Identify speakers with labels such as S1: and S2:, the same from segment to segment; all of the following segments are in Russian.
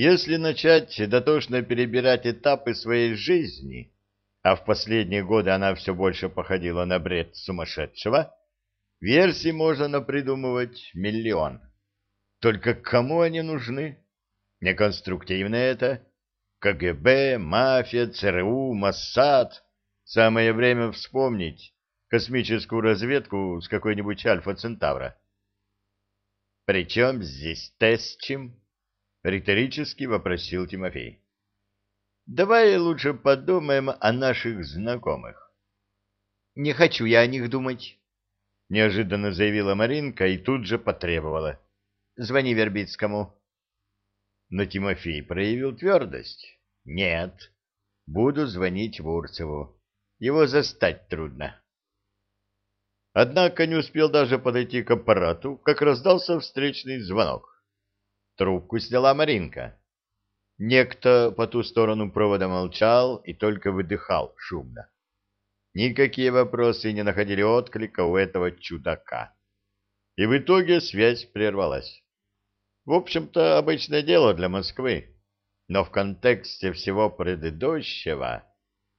S1: Если начать дотошно перебирать этапы своей жизни, а в последние годы она все больше походила на бред сумасшедшего, версий можно напридумывать миллион. Только кому они нужны? Неконструктивно это. КГБ, мафия, ЦРУ, Моссад. Самое время вспомнить космическую разведку с какой-нибудь Альфа-Центавра. «Причем здесь Тесчим?» — риторически вопросил Тимофей. «Давай лучше подумаем о наших знакомых».
S2: «Не хочу я о них думать», —
S1: неожиданно заявила Маринка и тут же потребовала. «Звони Вербицкому». Но Тимофей проявил твердость. «Нет, буду звонить Вурцеву. Его застать трудно». Однако не успел даже подойти к аппарату, как раздался встречный звонок. Трубку сняла Маринка. Некто по ту сторону провода молчал и только выдыхал шумно. Никакие вопросы не находили отклика у этого чудака. И в итоге связь прервалась. В общем-то, обычное дело для Москвы, но в контексте всего предыдущего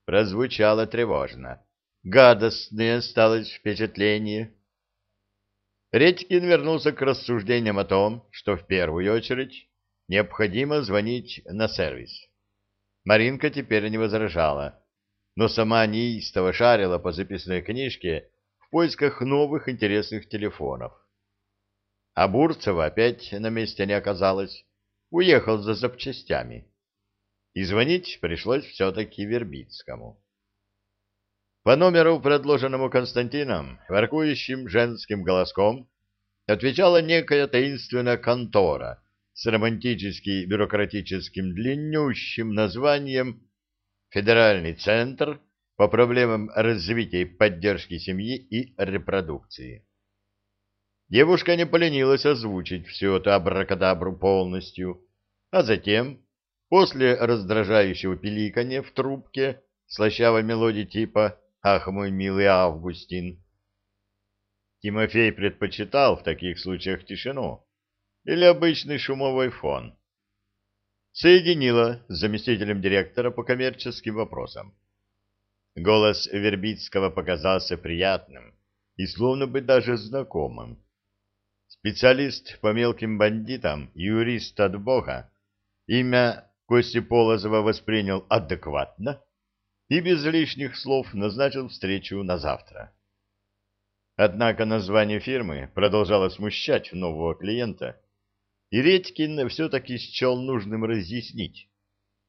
S1: прозвучало тревожно. Гадостное осталось впечатление. Редькин вернулся к рассуждениям о том, что в первую очередь необходимо звонить на сервис. Маринка теперь не возражала, но сама неистово шарила по записной книжке в поисках новых интересных телефонов. А Бурцева опять на месте не оказалась, уехал за запчастями. И звонить пришлось все-таки Вербицкому. По номеру, предложенному Константином, воркующим женским голоском, отвечала некая таинственная контора с романтически бюрократическим длиннющим названием «Федеральный центр по проблемам развития и поддержки семьи и репродукции». Девушка не поленилась озвучить все это абракадабру полностью, а затем, после раздражающего пиликанья в трубке, слащавой мелодии типа Ах, мой милый Августин! Тимофей предпочитал в таких случаях тишину или обычный шумовой фон. Соединила с заместителем директора по коммерческим вопросам. Голос Вербицкого показался приятным и словно бы даже знакомым. Специалист по мелким бандитам, юрист от Бога, имя Кости Полозова воспринял адекватно и без лишних слов назначил встречу на завтра. Однако название фирмы продолжало смущать нового клиента, и Редькин все-таки счел нужным разъяснить,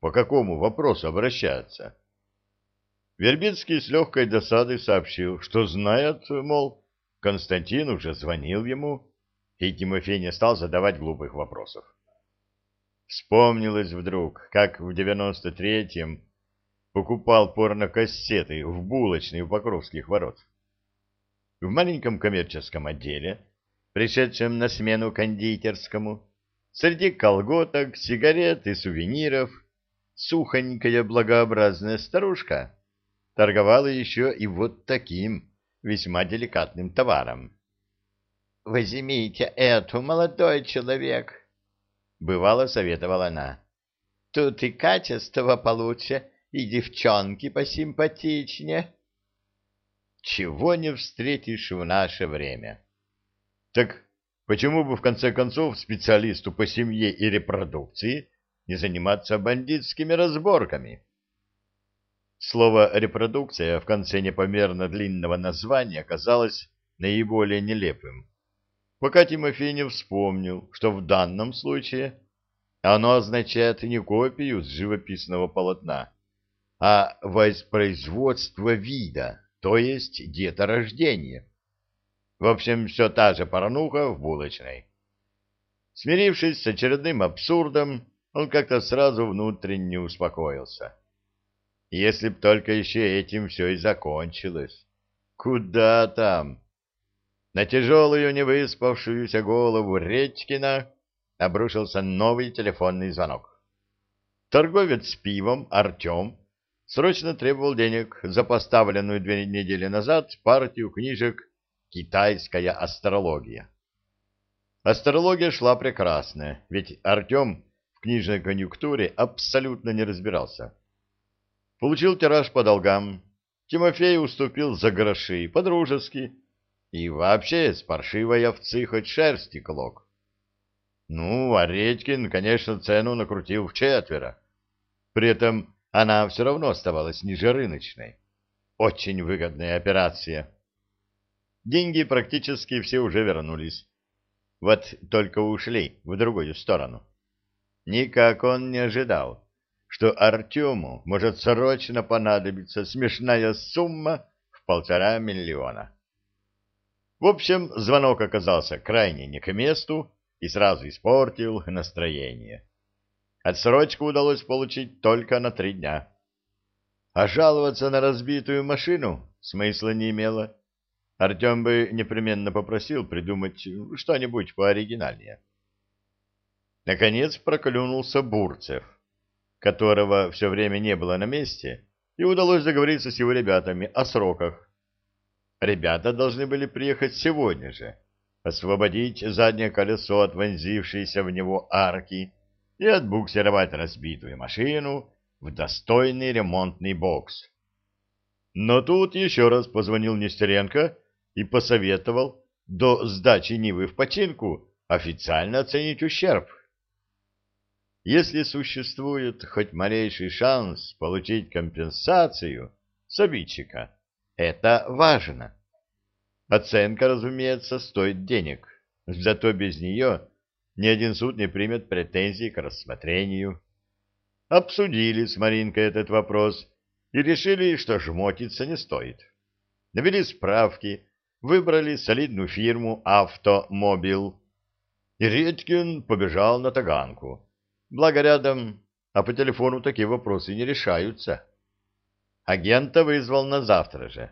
S1: по какому вопросу обращаться. Вербицкий с легкой досадой сообщил, что знает, мол, Константин уже звонил ему, и Тимофей не стал задавать глупых вопросов. Вспомнилось вдруг, как в девяносто третьем покупал порнокассеты в булочной у Покровских ворот. В маленьком коммерческом отделе, пришедшем на смену кондитерскому, среди колготок, сигарет и сувениров, сухонькая благообразная старушка торговала еще и вот таким весьма деликатным товаром. — Возьмите эту, молодой человек, — бывало советовала она. — Тут и качество получше, и девчонки посимпатичнее. Чего не встретишь в наше время? Так почему бы в конце концов специалисту по семье и репродукции не заниматься бандитскими разборками? Слово «репродукция» в конце непомерно длинного названия казалось наиболее нелепым, пока Тимофей не вспомнил, что в данном случае оно означает не копию с живописного полотна, а воспроизводство вида, то есть деторождение. В общем, все та же порнуха в булочной. Смирившись с очередным абсурдом, он как-то сразу внутренне успокоился. Если б только еще этим все и закончилось. Куда там? На тяжелую невыспавшуюся голову Редькина обрушился новый телефонный звонок. Торговец пивом Артем срочно требовал денег за поставленную две недели назад партию книжек «Китайская астрология». Астрология шла прекрасная, ведь Артем в книжной конъюнктуре абсолютно не разбирался. Получил тираж по долгам. Тимофей уступил за гроши, по-дружески. И вообще с паршивой овцы хоть шерсти клок. Ну, а Редькин, конечно, цену накрутил в четверо. При этом она все равно оставалась ниже рыночной. Очень выгодная операция. Деньги практически все уже вернулись. Вот только ушли в другую сторону. Никак он не ожидал, что Артему может срочно понадобиться смешная сумма в полтора миллиона. В общем, звонок оказался крайне не к месту и сразу испортил настроение. Отсрочку удалось получить только на три дня. А жаловаться на разбитую машину смысла не имело. Артем бы непременно попросил придумать что-нибудь пооригинальнее. Наконец проклюнулся Бурцев, которого все время не было на месте, и удалось договориться с его ребятами о сроках. Ребята должны были приехать сегодня же, освободить заднее колесо от вонзившейся в него арки и отбуксировать разбитую машину в достойный ремонтный бокс. Но тут еще раз позвонил Нестеренко и посоветовал до сдачи Нивы в починку официально оценить ущерб. Если существует хоть малейший шанс получить компенсацию с обидчика, это важно. Оценка, разумеется, стоит денег, зато без нее ни один суд не примет претензий к рассмотрению. Обсудили с Маринкой этот вопрос и решили, что жмотиться не стоит. Навели справки, выбрали солидную фирму «Автомобил». И Редькин побежал на Таганку. Благо рядом, а по телефону такие вопросы не решаются. Агента вызвал на завтра же,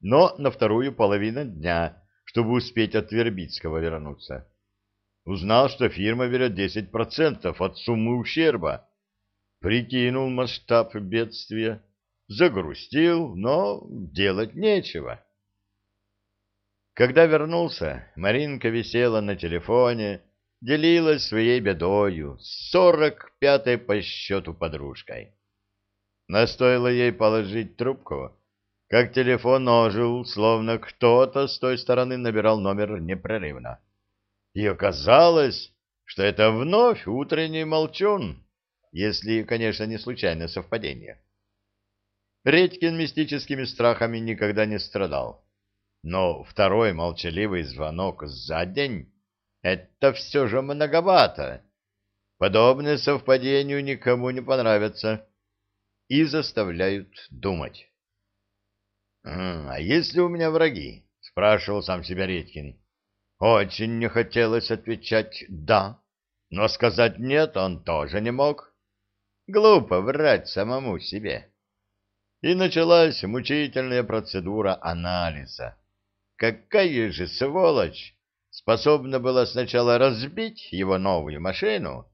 S1: но на вторую половину дня, чтобы успеть от Вербицкого вернуться. Узнал, что фирма берет 10% от суммы ущерба, прикинул масштаб бедствия, загрустил, но делать нечего. Когда вернулся, Маринка висела на телефоне, делилась своей бедою с сорок пятой по счету подружкой. Настоило ей положить трубку, как телефон ожил, словно кто-то с той стороны набирал номер непрерывно. И оказалось, что это вновь утренний молчун если, конечно, не случайное совпадение. Редькин мистическими страхами никогда не страдал. Но второй молчаливый звонок за день — это все же многовато. Подобные совпадению никому не понравятся и заставляют думать. «А если у меня враги?» — спрашивал сам себя Редькин. Очень не хотелось отвечать «да», но сказать «нет» он тоже не мог. Глупо врать самому себе. И началась мучительная процедура анализа. Какая же сволочь способна была сначала разбить его новую машину,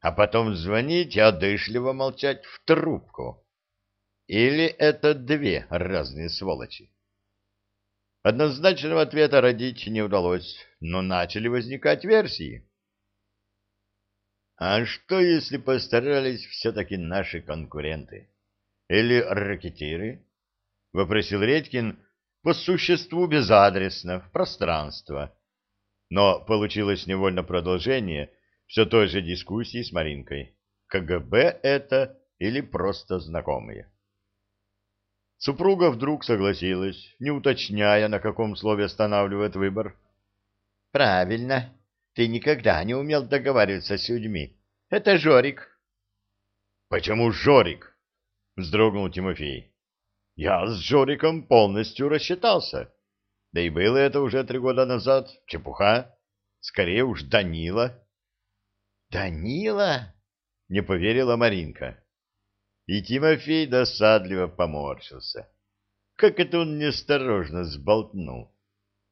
S1: а потом звонить и одышливо молчать в трубку? Или это две разные сволочи? Однозначного ответа родить не удалось, но начали возникать версии. А что, если постарались все-таки наши конкуренты? Или ракетиры? — вопросил Редькин по существу безадресно, в пространство. Но получилось невольно продолжение все той же дискуссии с Маринкой. КГБ это или просто знакомые? Супруга вдруг согласилась, не уточняя, на каком слове останавливает выбор. — Правильно. Ты никогда не умел договариваться с людьми. Это Жорик. — Почему Жорик? — вздрогнул Тимофей. — Я с Жориком полностью рассчитался. Да и было это уже три года назад. Чепуха. Скорее уж Данила. — Данила? — не поверила Маринка. И Тимофей досадливо поморщился. Как это он неосторожно сболтнул.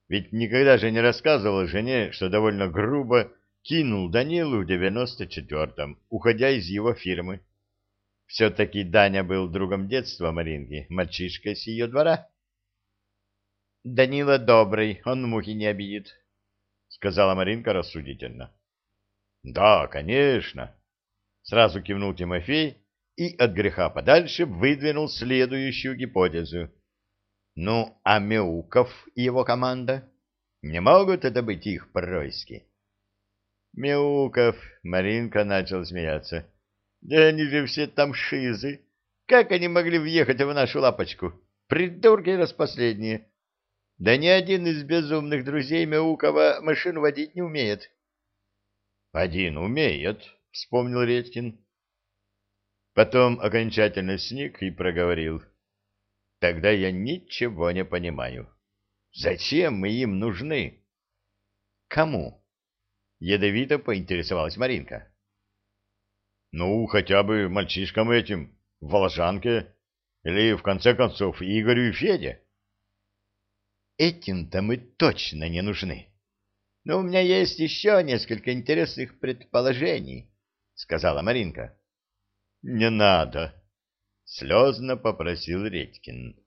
S1: Ведь никогда же не рассказывал жене, что довольно грубо кинул Данилу в девяносто четвертом, уходя из его фирмы. Все-таки Даня был другом детства Маринки, мальчишкой с ее двора. — Данила добрый, он мухи не обидит, — сказала Маринка рассудительно. — Да, конечно. Сразу кивнул Тимофей и от греха подальше выдвинул следующую гипотезу. Ну, а Мяуков и его команда? Не могут это быть их происки? Мяуков, Маринка начал смеяться. Да они же все там шизы. Как они могли въехать в нашу лапочку? Придурки распоследние. Да ни один из безумных друзей Мяукова машину водить не умеет. — Один умеет, — вспомнил Редькин. Потом окончательно сник и проговорил. — Тогда я ничего не понимаю. Зачем мы им нужны? — Кому? — ядовито поинтересовалась Маринка. — Ну, хотя бы мальчишкам этим, в Волжанке, или, в конце концов, Игорю и Феде. — Этим-то мы точно не нужны. Но у меня есть еще несколько интересных предположений, — сказала Маринка. — Не надо, — слезно попросил Редькин.